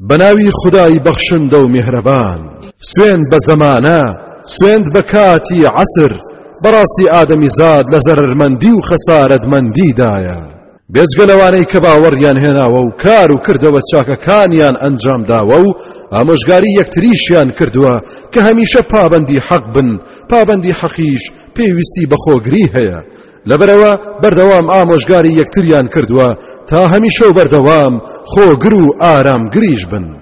بەناوی خودای بەخشندە و میهرەبان. سوێند بە زەمانە، سوێند بە کاتی عەسر، بەڕاستی ئادەمیزاد لە زەرەرمەندی و خەسارەتمەندیدایە، بێجگە لەوانەی کە باوەڕیان هێناوە و کار و کردەوە چاکەکانیان ئەنجام داوە و ئامۆژگاری یەکتریشیان کردووە کە هەمیشە پابەندی حەق بن، پابەندی حەقیش پێویستی بە خۆگری هەیە، لەبەرئەوە بەردەوام ئامۆژگاری یەکتریان کردووە تا هەمیشە و بەردەوام خۆگر و ئارامگریش بن.